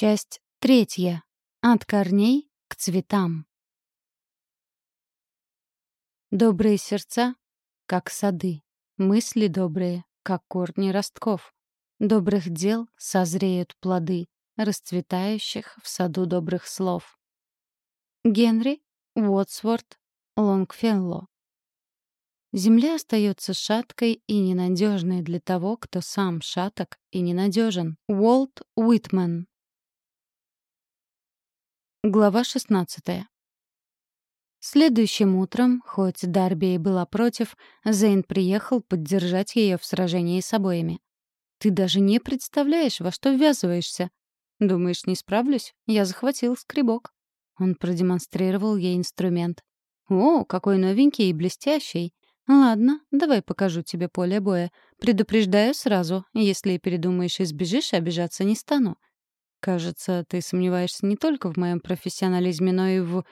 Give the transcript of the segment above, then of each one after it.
Часть третья. От корней к цветам. Добрые сердца, как сады, мысли добрые, как корни ростков. Добрых дел созреют плоды, расцветающих в саду добрых слов. Генри Уотсворт Лонгфелло. Земля остается шаткой и ненадежной для того, кто сам шаток и ненадежен. Уолт Уитмен. Глава 16. Следующим утром, хоть Дарби и была против, Зейн приехал поддержать ее в сражении с обоими. «Ты даже не представляешь, во что ввязываешься. Думаешь, не справлюсь? Я захватил скребок». Он продемонстрировал ей инструмент. «О, какой новенький и блестящий. Ладно, давай покажу тебе поле боя. Предупреждаю сразу, если передумаешь и сбежишь, обижаться не стану. Кажется, ты сомневаешься не только в моем профессионализме, но и в...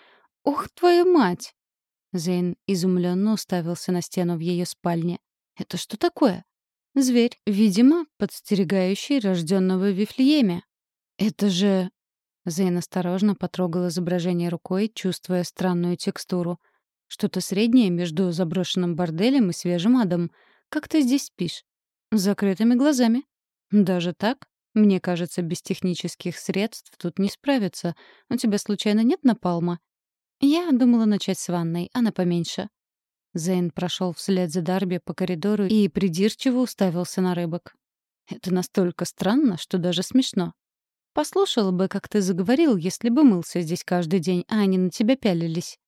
Ух, твою мать! Зейн изумленно уставился на стену в ее спальне. Это что такое? Зверь, видимо, подстерегающий рожденного в Вифлееме. Это же... Зейн осторожно потрогал изображение рукой, чувствуя странную текстуру. Что-то среднее между заброшенным борделем и свежим адом. Как ты здесь спишь? С закрытыми глазами. Даже так? Мне кажется, без технических средств тут не справиться. У тебя случайно нет напалма? Я думала начать с ванной, она поменьше. Зейн прошел вслед за Дарби по коридору и придирчиво уставился на рыбок. Это настолько странно, что даже смешно. Послушала бы, как ты заговорил, если бы мылся здесь каждый день, а они на тебя пялились.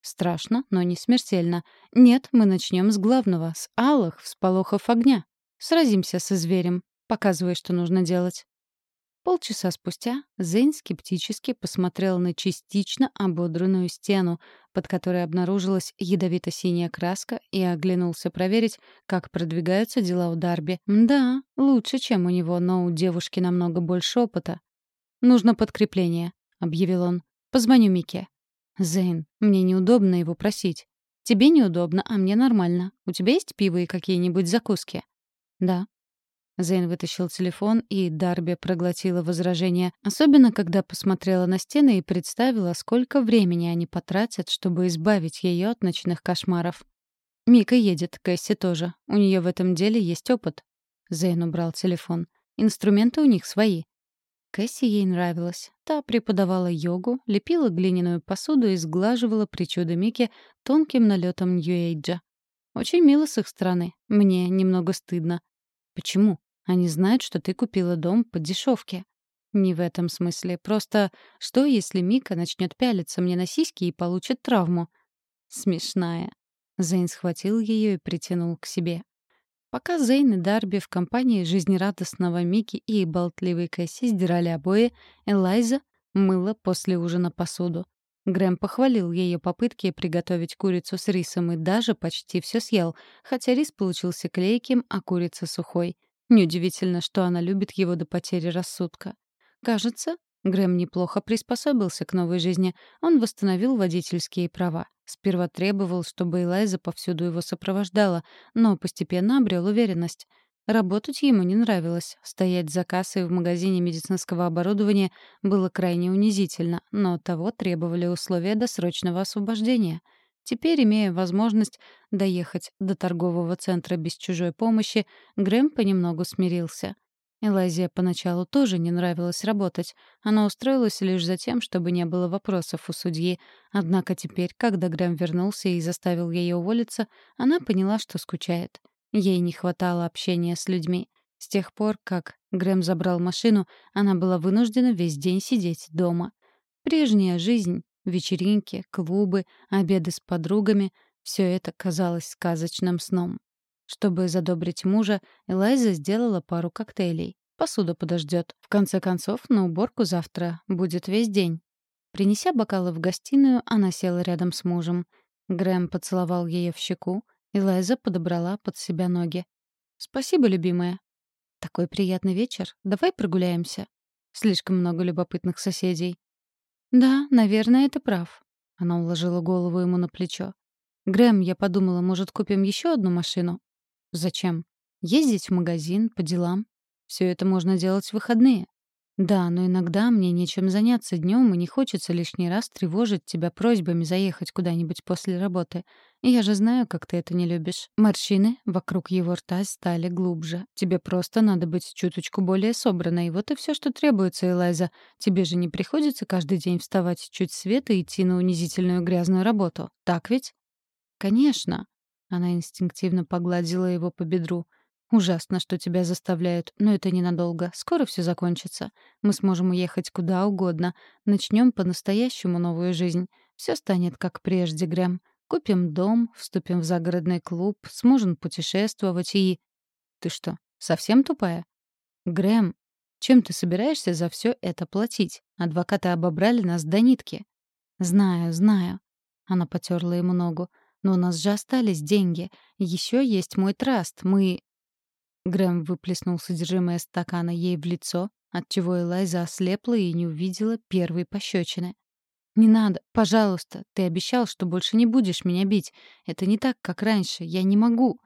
Страшно, но не смертельно. Нет, мы начнем с главного, с алых всполохов огня. Сразимся со зверем. Показывай, что нужно делать. Полчаса спустя Зейн скептически посмотрел на частично ободранную стену, под которой обнаружилась ядовито-синяя краска, и оглянулся проверить, как продвигаются дела у Дарби. Да, лучше, чем у него, но у девушки намного больше опыта. «Нужно подкрепление», — объявил он. «Позвоню Мике». «Зейн, мне неудобно его просить». «Тебе неудобно, а мне нормально. У тебя есть пиво и какие-нибудь закуски?» «Да». Зейн вытащил телефон, и Дарби проглотила возражение, особенно когда посмотрела на стены и представила, сколько времени они потратят, чтобы избавить ее от ночных кошмаров. «Мика едет, Кэсси тоже. У нее в этом деле есть опыт». Зейн убрал телефон. «Инструменты у них свои». Кэсси ей нравилась. Та преподавала йогу, лепила глиняную посуду и сглаживала причуды Мики тонким налетом Нью-Эйджа. Очень мило с их стороны. Мне немного стыдно. Почему? Они знают, что ты купила дом по дешевке. Не в этом смысле. Просто что, если Мика начнет пялиться мне на сиськи и получит травму? Смешная. Зейн схватил ее и притянул к себе. Пока Зейн и Дарби в компании жизнерадостного Мики и болтливой Кэсси сдирали обои, Элайза мыла после ужина посуду. Грэм похвалил ее попытки приготовить курицу с рисом и даже почти все съел, хотя рис получился клейким, а курица сухой — Неудивительно, что она любит его до потери рассудка. Кажется, Грэм неплохо приспособился к новой жизни. Он восстановил водительские права. Сперва требовал, чтобы Элайза повсюду его сопровождала, но постепенно обрел уверенность. Работать ему не нравилось. Стоять за кассой в магазине медицинского оборудования было крайне унизительно, но того требовали условия досрочного освобождения — Теперь, имея возможность доехать до торгового центра без чужой помощи, Грэм понемногу смирился. Элайзе поначалу тоже не нравилось работать. Она устроилась лишь за тем, чтобы не было вопросов у судьи. Однако теперь, когда Грэм вернулся и заставил ее уволиться, она поняла, что скучает. Ей не хватало общения с людьми. С тех пор, как Грэм забрал машину, она была вынуждена весь день сидеть дома. Прежняя жизнь Вечеринки, клубы, обеды с подругами — все это казалось сказочным сном. Чтобы задобрить мужа, Элайза сделала пару коктейлей. Посуда подождет. В конце концов, на уборку завтра будет весь день. Принеся бокалы в гостиную, она села рядом с мужем. Грэм поцеловал ее в щеку, и Лайза подобрала под себя ноги. «Спасибо, любимая». «Такой приятный вечер. Давай прогуляемся». Слишком много любопытных соседей. «Да, наверное, ты прав». Она уложила голову ему на плечо. «Грэм, я подумала, может, купим еще одну машину?» «Зачем? Ездить в магазин, по делам. Все это можно делать в выходные». Да, но иногда мне нечем заняться днем, и не хочется лишний раз тревожить тебя просьбами заехать куда-нибудь после работы. Я же знаю, как ты это не любишь. Морщины вокруг его рта стали глубже. Тебе просто надо быть чуточку более собранной. Вот и все, что требуется, Элайза. Тебе же не приходится каждый день вставать чуть света и идти на унизительную грязную работу. Так ведь? Конечно. Она инстинктивно погладила его по бедру. Ужасно, что тебя заставляют, но это ненадолго. Скоро все закончится. Мы сможем уехать куда угодно. Начнем по-настоящему новую жизнь. Все станет как прежде, Грэм. Купим дом, вступим в загородный клуб, сможем путешествовать и... Ты что, совсем тупая? Грэм, чем ты собираешься за все это платить? Адвокаты обобрали нас до нитки. Знаю, знаю. Она потерла ему ногу. Но у нас же остались деньги. Еще есть мой траст. Мы... Грэм выплеснул содержимое стакана ей в лицо, отчего Элайза ослепла и не увидела первой пощечины. «Не надо, пожалуйста. Ты обещал, что больше не будешь меня бить. Это не так, как раньше. Я не могу».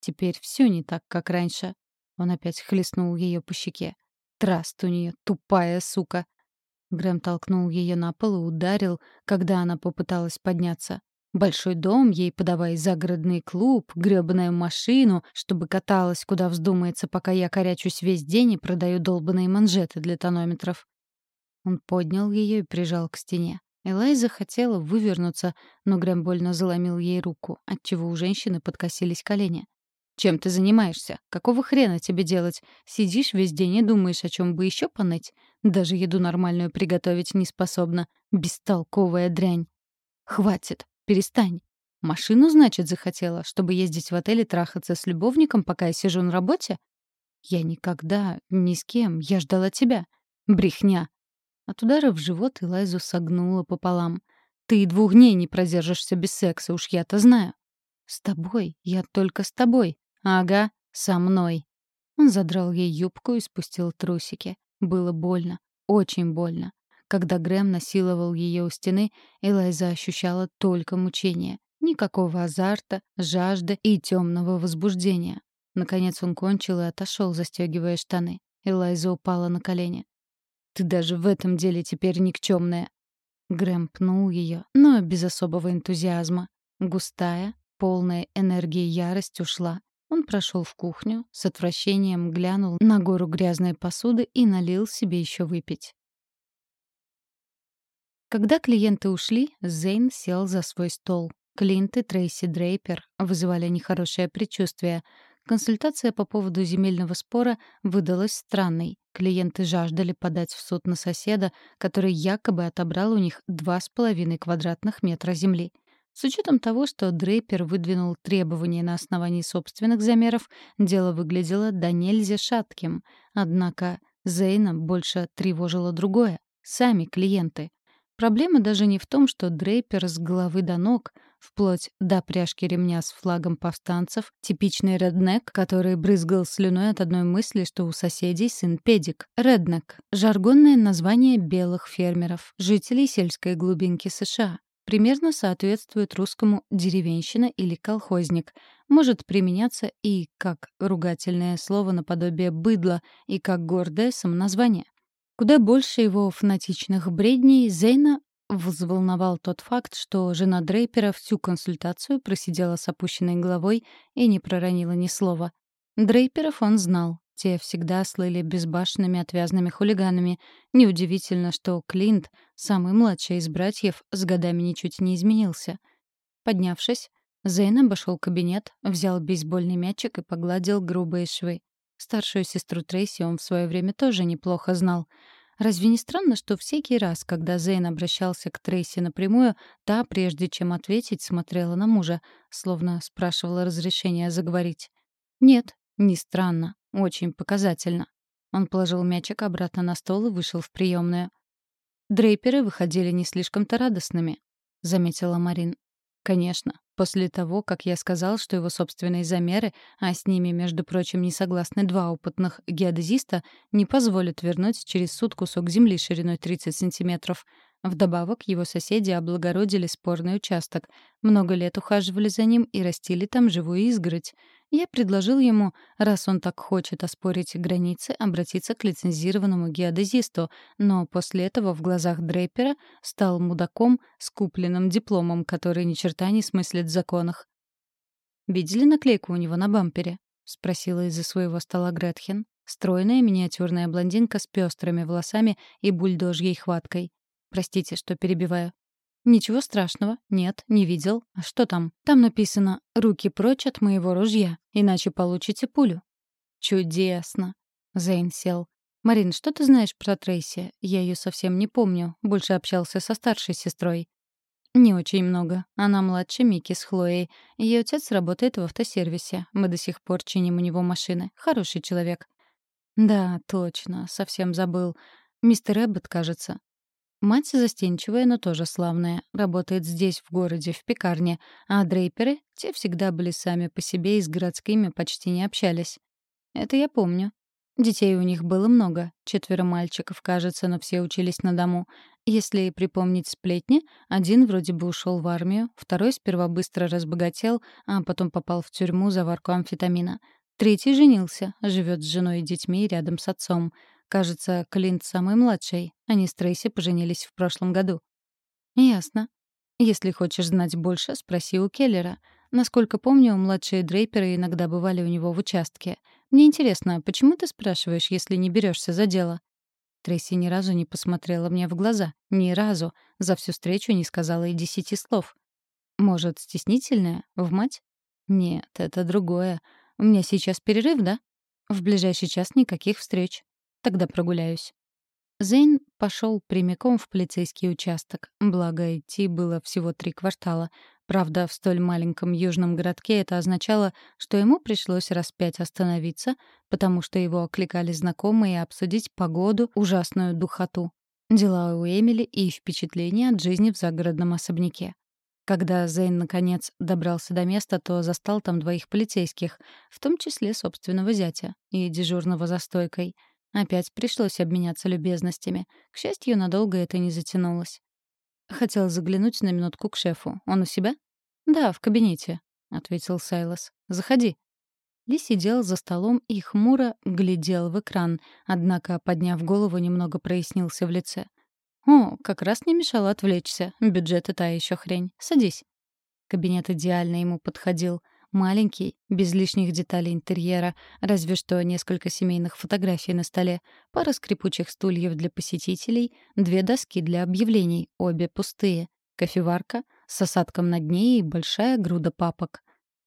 «Теперь все не так, как раньше». Он опять хлестнул ее по щеке. «Траст у нее, тупая сука». Грэм толкнул ее на пол и ударил, когда она попыталась подняться. Большой дом, ей подавай загородный клуб, грёбаную машину, чтобы каталась, куда вздумается, пока я корячусь весь день и продаю долбанные манжеты для тонометров. Он поднял ее и прижал к стене. Элайза хотела вывернуться, но Грэм больно заломил ей руку, отчего у женщины подкосились колени. «Чем ты занимаешься? Какого хрена тебе делать? Сидишь весь день и думаешь, о чем бы еще поныть? Даже еду нормальную приготовить не способна. Бестолковая дрянь. Хватит. Перестань. Машину, значит, захотела, чтобы ездить в отель и трахаться с любовником, пока я сижу на работе? Я никогда, ни с кем, я ждала тебя. Брехня. От удара в живот Элайзу согнула пополам. Ты и двух дней не продержишься без секса, уж я-то знаю. С тобой, я только с тобой. Ага, со мной. Он задрал ей юбку и спустил трусики. Было больно, очень больно. Когда Грэм насиловал ее у стены, Элайза ощущала только мучение. Никакого азарта, жажды и темного возбуждения. Наконец он кончил и отошел, застегивая штаны. Элайза упала на колени. «Ты даже в этом деле теперь никчемная!» Грэм пнул ее, но без особого энтузиазма. Густая, полная энергии ярость ушла. Он прошел в кухню, с отвращением глянул на гору грязной посуды и налил себе еще выпить. Когда клиенты ушли, Зейн сел за свой стол. Клинт и Трейси Дрейпер вызывали нехорошее предчувствие. Консультация по поводу земельного спора выдалась странной. Клиенты жаждали подать в суд на соседа, который якобы отобрал у них два с половиной квадратных метра земли. С учетом того, что Дрейпер выдвинул требования на основании собственных замеров, дело выглядело до нельзя шатким. Однако Зейна больше тревожило другое — сами клиенты. Проблема даже не в том, что Дрейпер с головы до ног, вплоть до пряжки ремня с флагом повстанцев, типичный реднек, который брызгал слюной от одной мысли, что у соседей сын педик. Реднек — жаргонное название белых фермеров, жителей сельской глубинки США. Примерно соответствует русскому «деревенщина» или «колхозник». Может применяться и как ругательное слово наподобие «быдло», и как гордое самоназвание. Куда больше его фанатичных бредней Зейна взволновал тот факт, что жена Дрейпера всю консультацию просидела с опущенной головой и не проронила ни слова. Дрейперов он знал. Те всегда слыли безбашенными отвязными хулиганами. Неудивительно, что Клинт, самый младший из братьев, с годами ничуть не изменился. Поднявшись, Зейн обошел кабинет, взял бейсбольный мячик и погладил грубые швы. Старшую сестру Трейси он в свое время тоже неплохо знал. Разве не странно, что всякий раз, когда Зейн обращался к Трейси напрямую, та, прежде чем ответить, смотрела на мужа, словно спрашивала разрешения заговорить? Нет, не странно, очень показательно. Он положил мячик обратно на стол и вышел в приемную. «Дрейперы выходили не слишком-то радостными», — заметила Марин. «Конечно. После того, как я сказал, что его собственные замеры, а с ними, между прочим, не согласны два опытных геодезиста, не позволят вернуть через суд кусок земли шириной 30 сантиметров. Вдобавок, его соседи облагородили спорный участок, много лет ухаживали за ним и растили там живую изгородь. Я предложил ему, раз он так хочет оспорить границы, обратиться к лицензированному геодезисту, но после этого в глазах Дрейпера стал мудаком с купленным дипломом, который ни черта не смыслит в законах. «Видели наклейку у него на бампере?» — спросила из-за своего стола Гретхен. Стройная миниатюрная блондинка с пестрыми волосами и бульдожьей хваткой. Простите, что перебиваю. Ничего страшного. Нет, не видел. А что там? Там написано «Руки прочь от моего ружья, иначе получите пулю». Чудесно. Зейн сел. «Марин, что ты знаешь про Трейси? Я ее совсем не помню. Больше общался со старшей сестрой». «Не очень много. Она младше Мики с Хлоей. Ее отец работает в автосервисе. Мы до сих пор чиним у него машины. Хороший человек». «Да, точно. Совсем забыл. Мистер Эббот, кажется. Мать застенчивая, но тоже славная. Работает здесь, в городе, в пекарне. А дрейперы, те всегда были сами по себе и с городскими почти не общались. Это я помню. Детей у них было много. Четверо мальчиков, кажется, но все учились на дому. Если припомнить сплетни, один вроде бы ушел в армию, второй сперва быстро разбогател, а потом попал в тюрьму за варку амфетамина. Третий женился, живет с женой и детьми рядом с отцом. Кажется, Клинт самый младший. Они с Трейси поженились в прошлом году. Ясно. Если хочешь знать больше, спроси у Келлера. Насколько помню, младшие дрейперы иногда бывали у него в участке. Мне интересно, почему ты спрашиваешь, если не берешься за дело? Трейси ни разу не посмотрела мне в глаза. Ни разу. За всю встречу не сказала и десяти слов. Может, стеснительная? В мать? Нет, это другое. У меня сейчас перерыв, да? В ближайший час никаких встреч. Тогда прогуляюсь». Зейн пошел прямиком в полицейский участок. Благо, идти было всего три квартала. Правда, в столь маленьком южном городке это означало, что ему пришлось раз пять остановиться, потому что его окликали знакомые обсудить погоду, ужасную духоту, дела у Эмили и впечатления от жизни в загородном особняке. Когда Зейн, наконец, добрался до места, то застал там двоих полицейских, в том числе собственного зятя и дежурного за стойкой — Опять пришлось обменяться любезностями. К счастью, надолго это не затянулось. Хотел заглянуть на минутку к шефу. Он у себя? Да, в кабинете, ответил Сайлас. Заходи. Ли сидел за столом и хмуро глядел в экран, однако, подняв голову, немного прояснился в лице. «О, как раз не мешало отвлечься. Бюджет — та еще хрень. Садись». Кабинет идеально ему подходил — Маленький, без лишних деталей интерьера, разве что несколько семейных фотографий на столе, пара скрипучих стульев для посетителей, две доски для объявлений, обе пустые, кофеварка с осадком на дне и большая груда папок.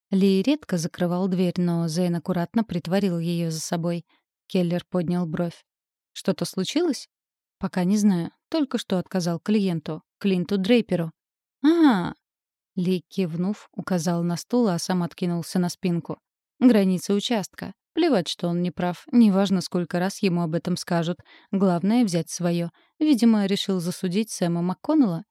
Ли редко закрывал дверь, но Зейн аккуратно притворил ее за собой. Келлер поднял бровь. «Что-то случилось?» «Пока не знаю. Только что отказал клиенту, Клинту Дрейперу». «А, ли, кивнув, указал на стул, а сам откинулся на спинку. «Граница участка. Плевать, что он не прав. Неважно, сколько раз ему об этом скажут. Главное — взять свое. Видимо, решил засудить Сэма МакКоннелла.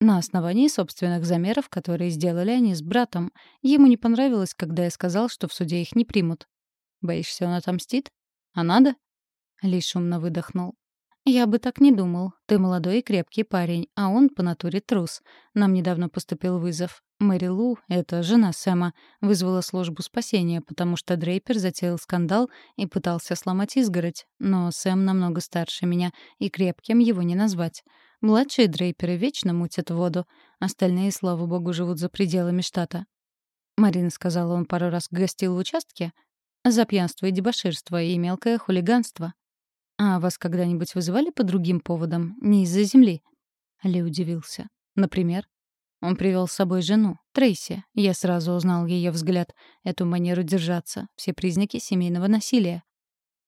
На основании собственных замеров, которые сделали они с братом. Ему не понравилось, когда я сказал, что в суде их не примут. «Боишься, он отомстит? А надо?» Ли шумно выдохнул. «Я бы так не думал. Ты молодой и крепкий парень, а он по натуре трус. Нам недавно поступил вызов. Мэри Лу, это жена Сэма, вызвала службу спасения, потому что Дрейпер затеял скандал и пытался сломать изгородь. Но Сэм намного старше меня, и крепким его не назвать. Младшие Дрейперы вечно мутят воду. Остальные, слава богу, живут за пределами штата. Марина сказала, он пару раз гостил в участке. За пьянство и дебоширство и мелкое хулиганство. «А вас когда-нибудь вызывали по другим поводам, не из-за земли?» Ли удивился. «Например?» Он привел с собой жену, Трейси. Я сразу узнал ее взгляд, эту манеру держаться, все признаки семейного насилия.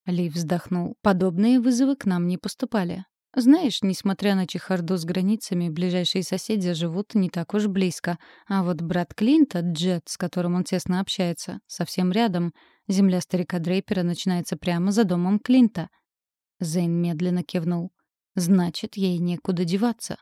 Ли вздохнул. Подобные вызовы к нам не поступали. Знаешь, несмотря на чехарду с границами, ближайшие соседи живут не так уж близко. А вот брат Клинта, Джет, с которым он тесно общается, совсем рядом. Земля старика Дрейпера начинается прямо за домом Клинта — Зейн медленно кивнул. «Значит, ей некуда деваться».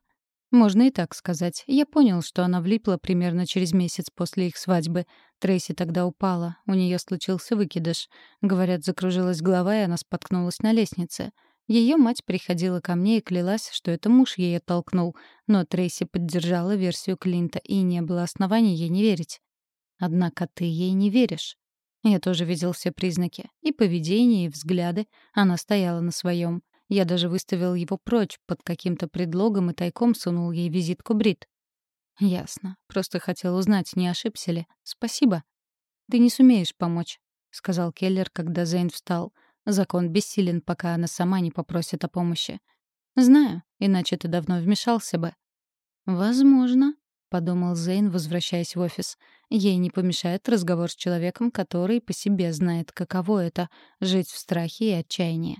Можно и так сказать. Я понял, что она влипла примерно через месяц после их свадьбы. Трейси тогда упала. У нее случился выкидыш. Говорят, закружилась голова, и она споткнулась на лестнице. Ее мать приходила ко мне и клялась, что это муж ее толкнул, но Трейси поддержала версию Клинта, и не было оснований ей не верить. Однако ты ей не веришь. Я тоже видел все признаки. И поведение, и взгляды. Она стояла на своем. Я даже выставил его прочь под каким-то предлогом и тайком сунул ей визитку Брит. «Ясно. Просто хотел узнать, не ошибся ли. Спасибо». «Ты не сумеешь помочь», — сказал Келлер, когда Зейн встал. «Закон бессилен, пока она сама не попросит о помощи». «Знаю, иначе ты давно вмешался бы». «Возможно», — подумал Зейн, возвращаясь в офис. «Ей не помешает разговор с человеком, который по себе знает, каково это — жить в страхе и отчаянии».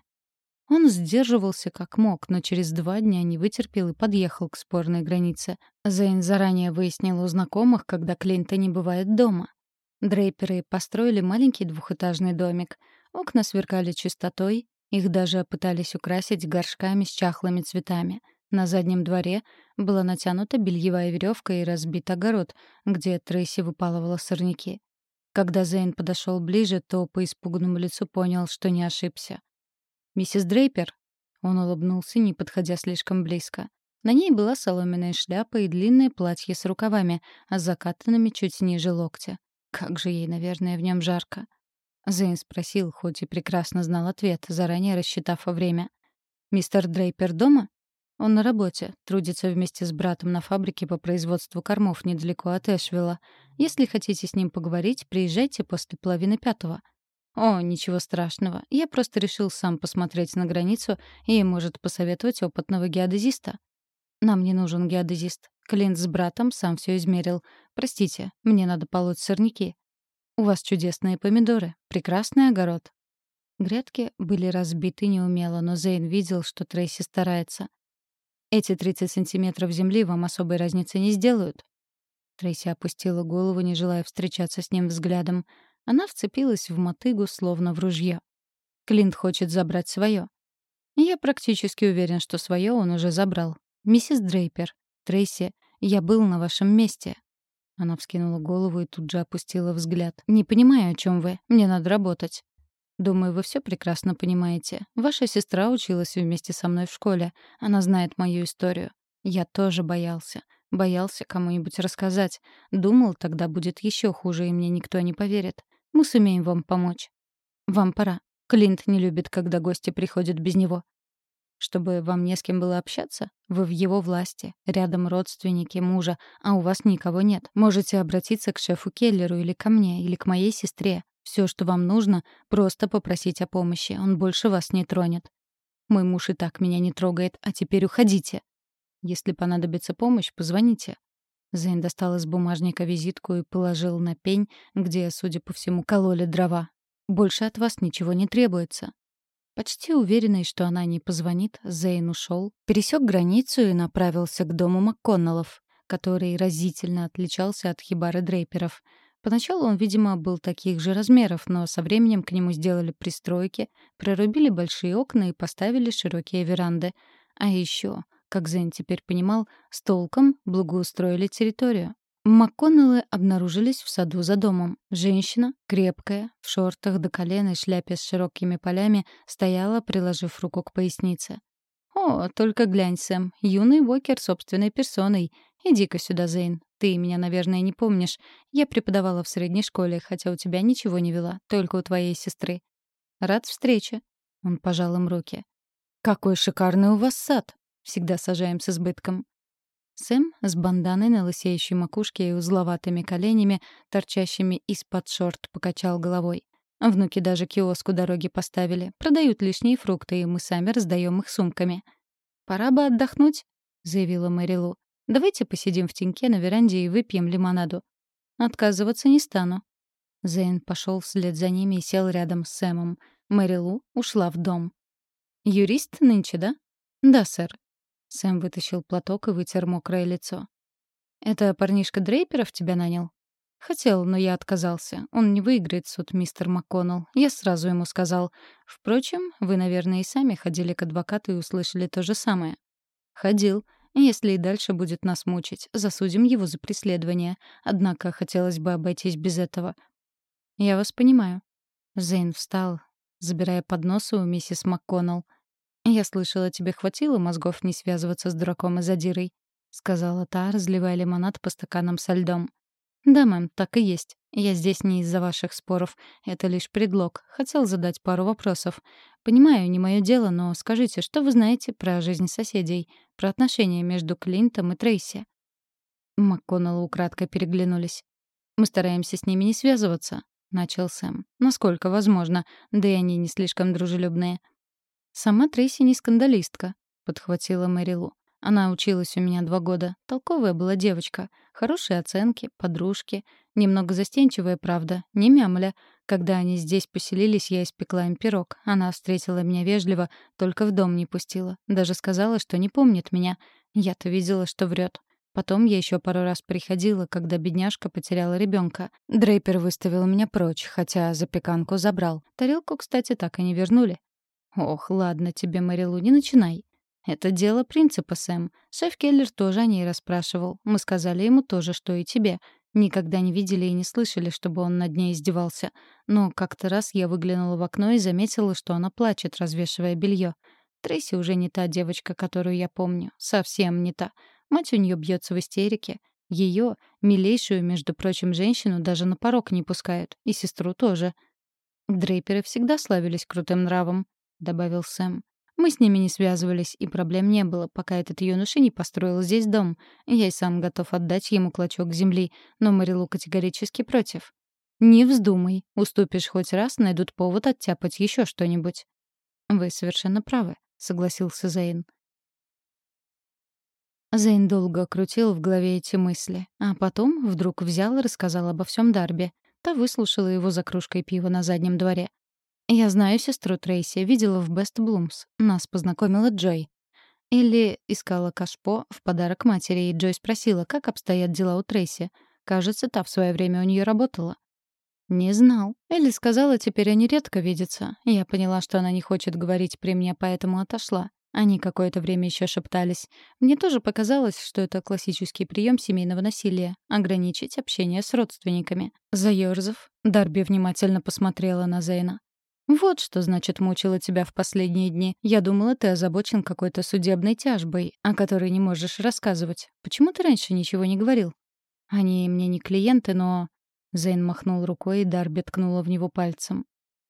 Он сдерживался как мог, но через два дня не вытерпел и подъехал к спорной границе. Зейн заранее выяснил у знакомых, когда Клинта не бывает дома. Дрейперы построили маленький двухэтажный домик. Окна сверкали чистотой, их даже пытались украсить горшками с чахлыми цветами. На заднем дворе была натянута бельевая веревка и разбит огород, где Трейси выпалывала сорняки. Когда Зейн подошел ближе, то по испуганному лицу понял, что не ошибся. «Миссис Дрейпер?» Он улыбнулся, не подходя слишком близко. На ней была соломенная шляпа и длинное платье с рукавами, а закатанными чуть ниже локтя. Как же ей, наверное, в нем жарко. Зейн спросил, хоть и прекрасно знал ответ, заранее рассчитав время. «Мистер Дрейпер дома?» «Он на работе, трудится вместе с братом на фабрике по производству кормов недалеко от Эшвилла. Если хотите с ним поговорить, приезжайте после половины пятого». «О, ничего страшного. Я просто решил сам посмотреть на границу и, может, посоветовать опытного геодезиста». «Нам не нужен геодезист. Клинт с братом сам все измерил. Простите, мне надо полоть сорняки». «У вас чудесные помидоры. Прекрасный огород». Грядки были разбиты неумело, но Зейн видел, что Трейси старается. «Эти 30 сантиметров земли вам особой разницы не сделают». Трейси опустила голову, не желая встречаться с ним взглядом. Она вцепилась в мотыгу, словно в ружье. Клинт хочет забрать свое. Я практически уверен, что свое он уже забрал. Миссис Дрейпер, Трейси, я был на вашем месте. Она вскинула голову и тут же опустила взгляд. «Не понимаю, о чем вы. Мне надо работать». «Думаю, вы все прекрасно понимаете. Ваша сестра училась вместе со мной в школе. Она знает мою историю. Я тоже боялся. Боялся кому-нибудь рассказать. Думал, тогда будет еще хуже, и мне никто не поверит. Мы сумеем вам помочь. Вам пора. Клинт не любит, когда гости приходят без него. Чтобы вам не с кем было общаться? Вы в его власти, рядом родственники мужа, а у вас никого нет. Можете обратиться к шефу Келлеру или ко мне, или к моей сестре. Все, что вам нужно, просто попросить о помощи. Он больше вас не тронет. Мой муж и так меня не трогает, а теперь уходите. Если понадобится помощь, позвоните. Зейн достал из бумажника визитку и положил на пень, где, судя по всему, кололи дрова. «Больше от вас ничего не требуется». Почти уверенный, что она не позвонит, Зейн ушел, пересек границу и направился к дому МакКоннеллов, который разительно отличался от хибары Дрейперов. Поначалу он, видимо, был таких же размеров, но со временем к нему сделали пристройки, прорубили большие окна и поставили широкие веранды. А еще как Зейн теперь понимал, с толком благоустроили территорию. МакКоннеллы обнаружились в саду за домом. Женщина, крепкая, в шортах до колена и шляпе с широкими полями, стояла, приложив руку к пояснице. «О, только глянь, Сэм, юный Уокер собственной персоной. Иди-ка сюда, Зейн. Ты меня, наверное, не помнишь. Я преподавала в средней школе, хотя у тебя ничего не вела, только у твоей сестры. Рад встрече». Он пожал им руки. «Какой шикарный у вас сад!» Всегда сажаем с избытком. Сэм с банданой на лысеющей макушке и узловатыми коленями, торчащими из-под шорт, покачал головой. Внуки даже киоск у дороги поставили. Продают лишние фрукты, и мы сами раздаем их сумками. «Пора бы отдохнуть», — заявила Мэри. «Давайте посидим в теньке на веранде и выпьем лимонаду». «Отказываться не стану». Зейн пошел вслед за ними и сел рядом с Сэмом. Мэри Лу ушла в дом. «Юрист нынче, да?» «Да, сэр. Сэм вытащил платок и вытер мокрое лицо. «Это парнишка Дрейперов тебя нанял?» «Хотел, но я отказался. Он не выиграет суд, мистер МакКоннелл. Я сразу ему сказал. Впрочем, вы, наверное, и сами ходили к адвокату и услышали то же самое». «Ходил. Если и дальше будет нас мучить, засудим его за преследование. Однако хотелось бы обойтись без этого». «Я вас понимаю». Зейн встал, забирая подносы у миссис МакКоннелл. «Я слышала, тебе хватило мозгов не связываться с дураком и задирой», — сказала та, разливая лимонад по стаканам со льдом. «Да, мэм, так и есть. Я здесь не из-за ваших споров. Это лишь предлог. Хотел задать пару вопросов. Понимаю, не мое дело, но скажите, что вы знаете про жизнь соседей, про отношения между Клинтом и Трейси?» МакКоннеллы украдкой переглянулись. «Мы стараемся с ними не связываться», — начал Сэм. «Насколько возможно, да и они не слишком дружелюбные». «Сама Трейси не скандалистка», — подхватила Мэри Лу. Она училась у меня два года. Толковая была девочка. Хорошие оценки, подружки. Немного застенчивая, правда, не мямля. Когда они здесь поселились, я испекла им пирог. Она встретила меня вежливо, только в дом не пустила. Даже сказала, что не помнит меня. Я-то видела, что врет. Потом я еще пару раз приходила, когда бедняжка потеряла ребенка. Дрейпер выставил меня прочь, хотя запеканку забрал. Тарелку, кстати, так и не вернули. «Ох, ладно тебе, Мэрилу, не начинай. «Это дело принципа, Сэм. Шеф Келлер тоже о ней расспрашивал. Мы сказали ему тоже, что и тебе. Никогда не видели и не слышали, чтобы он над ней издевался. Но как-то раз я выглянула в окно и заметила, что она плачет, развешивая белье. Трейси уже не та девочка, которую я помню. Совсем не та. Мать у нее бьется в истерике. Ее, милейшую, между прочим, женщину даже на порог не пускают. И сестру тоже. Дрейперы всегда славились крутым нравом, — добавил Сэм. Мы с ними не связывались, и проблем не было, пока этот юноша не построил здесь дом. Я и сам готов отдать ему клочок земли, но Марилу категорически против. «Не вздумай. Уступишь хоть раз, найдут повод оттяпать еще что-нибудь». «Вы совершенно правы», — согласился Зейн. Зейн долго крутил в голове эти мысли, а потом вдруг взял и рассказал обо всем Дарби. Та выслушала его за кружкой пива на заднем дворе. «Я знаю сестру Трейси, видела в Бест Блумс. Нас познакомила Джой». Элли искала кашпо в подарок матери, и Джой спросила, как обстоят дела у Трейси. Кажется, та в свое время у нее работала. «Не знал. Элли сказала, теперь они редко видятся. Я поняла, что она не хочет говорить при мне, поэтому отошла. Они какое-то время еще шептались. Мне тоже показалось, что это классический прием семейного насилия — ограничить общение с родственниками. Заёрзав, Дарби внимательно посмотрела на Зейна. «Вот что, значит, мучило тебя в последние дни. Я думала, ты озабочен какой-то судебной тяжбой, о которой не можешь рассказывать. Почему ты раньше ничего не говорил?» «Они мне не клиенты, но...» Зейн махнул рукой, и Дарби ткнула в него пальцем.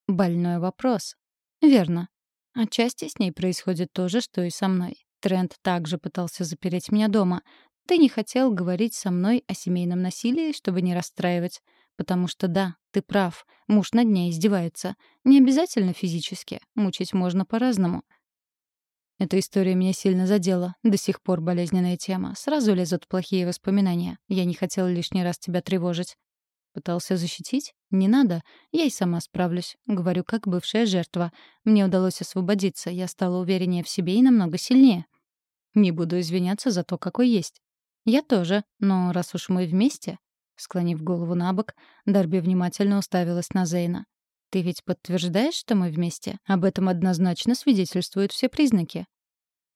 «Больной вопрос». «Верно. Отчасти с ней происходит то же, что и со мной. Трент также пытался запереть меня дома. Ты не хотел говорить со мной о семейном насилии, чтобы не расстраивать. Потому что да, ты прав, муж над ней издевается. Не обязательно физически, мучить можно по-разному. Эта история меня сильно задела. До сих пор болезненная тема. Сразу лезут плохие воспоминания. Я не хотела лишний раз тебя тревожить. Пытался защитить? Не надо. Я и сама справлюсь. Говорю, как бывшая жертва. Мне удалось освободиться. Я стала увереннее в себе и намного сильнее. Не буду извиняться за то, какой есть. Я тоже. Но раз уж мы вместе, Склонив голову на бок, Дарби внимательно уставилась на Зейна. «Ты ведь подтверждаешь, что мы вместе? Об этом однозначно свидетельствуют все признаки».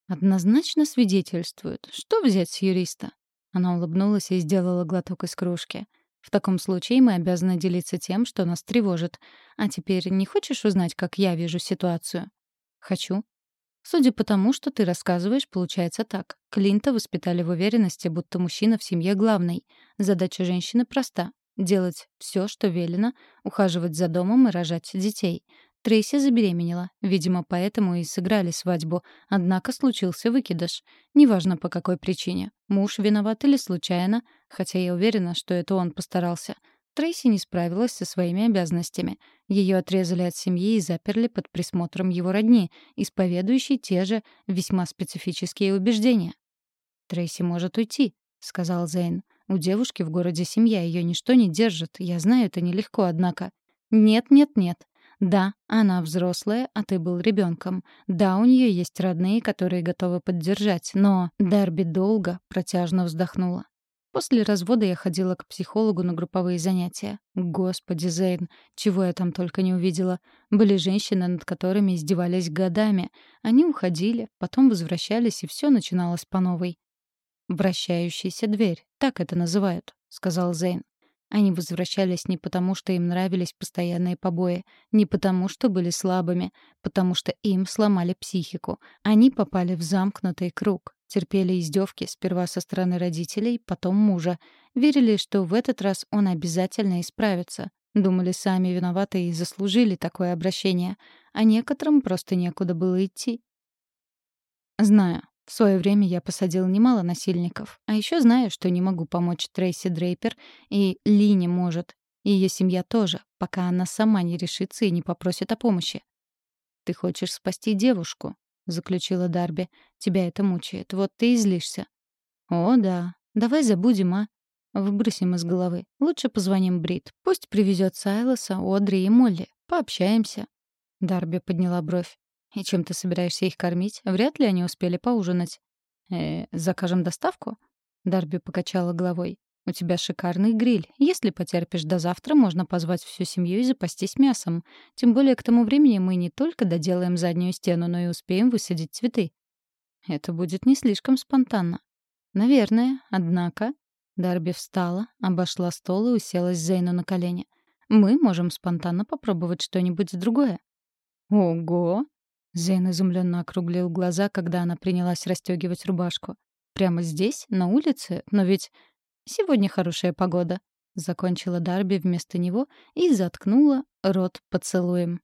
«Однозначно свидетельствуют. Что взять с юриста?» Она улыбнулась и сделала глоток из кружки. «В таком случае мы обязаны делиться тем, что нас тревожит. А теперь не хочешь узнать, как я вижу ситуацию?» «Хочу», Судя по тому, что ты рассказываешь, получается так. Клинта воспитали в уверенности, будто мужчина в семье главный. Задача женщины проста — делать все, что велено, ухаживать за домом и рожать детей. Трейси забеременела. Видимо, поэтому и сыграли свадьбу. Однако случился выкидыш. Неважно, по какой причине. Муж виноват или случайно, хотя я уверена, что это он постарался — Трейси не справилась со своими обязанностями. Ее отрезали от семьи и заперли под присмотром его родни, исповедующей те же весьма специфические убеждения. «Трейси может уйти», — сказал Зейн. «У девушки в городе семья, ее ничто не держит. Я знаю, это нелегко, однако». «Нет, нет, нет. Да, она взрослая, а ты был ребенком. Да, у нее есть родные, которые готовы поддержать, но Дарби долго, протяжно вздохнула. После развода я ходила к психологу на групповые занятия. Господи, Зейн, чего я там только не увидела. Были женщины, над которыми издевались годами. Они уходили, потом возвращались, и все начиналось по новой. «Вращающаяся дверь, так это называют», — сказал Зейн. Они возвращались не потому, что им нравились постоянные побои, не потому, что были слабыми, потому что им сломали психику. Они попали в замкнутый круг, терпели издевки сперва со стороны родителей, потом мужа. Верили, что в этот раз он обязательно исправится. Думали, сами виноваты и заслужили такое обращение. А некоторым просто некуда было идти. Знаю, в свое время я посадил немало насильников. А еще знаю, что не могу помочь Трейси Дрейпер, и Ли не может. Ее семья тоже, пока она сама не решится и не попросит о помощи. «Ты хочешь спасти девушку», — заключила Дарби. «Тебя это мучает. Вот ты и злишься». «О, да. Давай забудем, а? Выбросим из головы. Лучше позвоним Брит. Пусть привезет Сайлоса, Одри и Молли. Пообщаемся». Дарби подняла бровь. «И чем ты собираешься их кормить? Вряд ли они успели поужинать». «Э, закажем доставку?» Дарби покачала головой. «У тебя шикарный гриль. Если потерпишь до завтра, можно позвать всю семью и запастись мясом. Тем более к тому времени мы не только доделаем заднюю стену, но и успеем высадить цветы». «Это будет не слишком спонтанно». «Наверное. Однако...» Дарби встала, обошла стол и уселась Зейну на колени. «Мы можем спонтанно попробовать что-нибудь другое». «Ого!» Зейн изумленно округлил глаза, когда она принялась расстегивать рубашку. «Прямо здесь, на улице? Но ведь сегодня хорошая погода», — закончила Дарби вместо него и заткнула рот поцелуем.